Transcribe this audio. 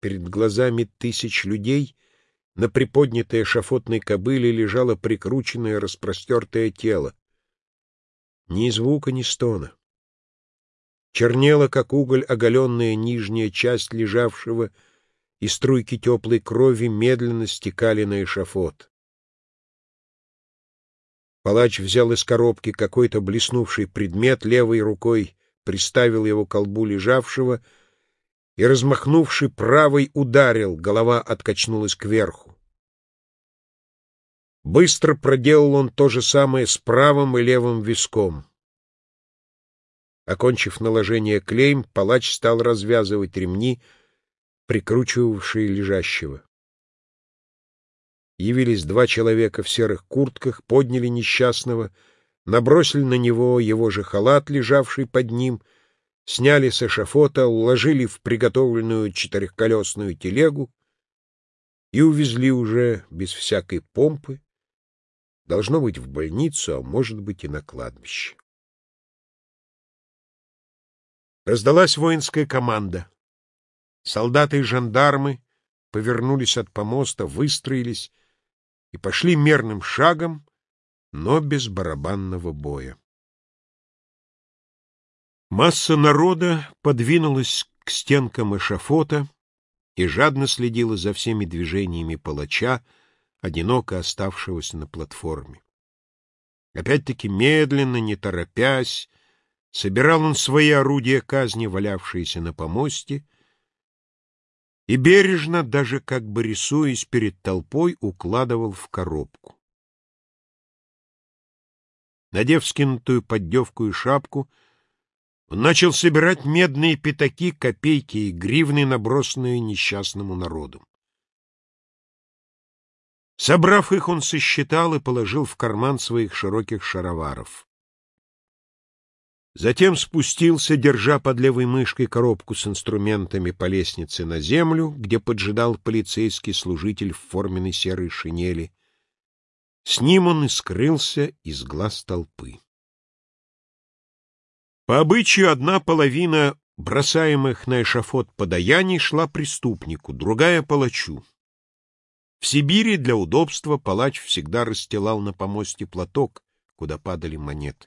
перед глазами тысяч людей на приподнятой шафотной кобыле лежало прикрученное распростертое тело. Ни звука, ни стона. Чернела, как уголь, оголенная нижняя часть лежавшего, и струйки теплой крови медленно стекали на эшафот. Палач взял из коробки какой-то блеснувший предмет, левой рукой приставил его к колбу лежавшего и, размахнувший правой, ударил, голова откачнулась кверху. Быстро проделал он то же самое с правым и левым виском. Окончив наложение клейм, палач стал развязывать ремни, прикручивавшие лежащего. Явились два человека в серых куртках, подняли несчастного, набросили на него его же халат, лежавший под ним, сняли с эшафота, уложили в приготовленную четырехколесную телегу и увезли уже без всякой помпы, должно быть, в больницу, а может быть и на кладбище. Раздалась воинская команда. Солдаты и жандармы повернулись от помоста, выстроились и пошли мерным шагом, но без барабанного боя. Масса народа подвинулась к стенкам эшафота и жадно следила за всеми движениями палача, одиноко оставшегося на платформе. Опять-таки медленно, не торопясь, Собирал он свои орудия казни, валявшиеся на помосте, и бережно, даже как бы рисуясь перед толпой, укладывал в коробку. Надев скинутую поддевку и шапку, он начал собирать медные пятаки, копейки и гривны, набросанные несчастному народу. Собрав их, он сосчитал и положил в карман своих широких шароваров. Затем спустился, держа под левой мышкой коробку с инструментами по лестнице на землю, где поджидал полицейский служитель в форменной серой шинели. С ним он и скрылся из глаз толпы. По обычаю одна половина бросаемых на эшафот подаяний шла преступнику, другая — палачу. В Сибири для удобства палач всегда расстилал на помосте платок, куда падали монеты.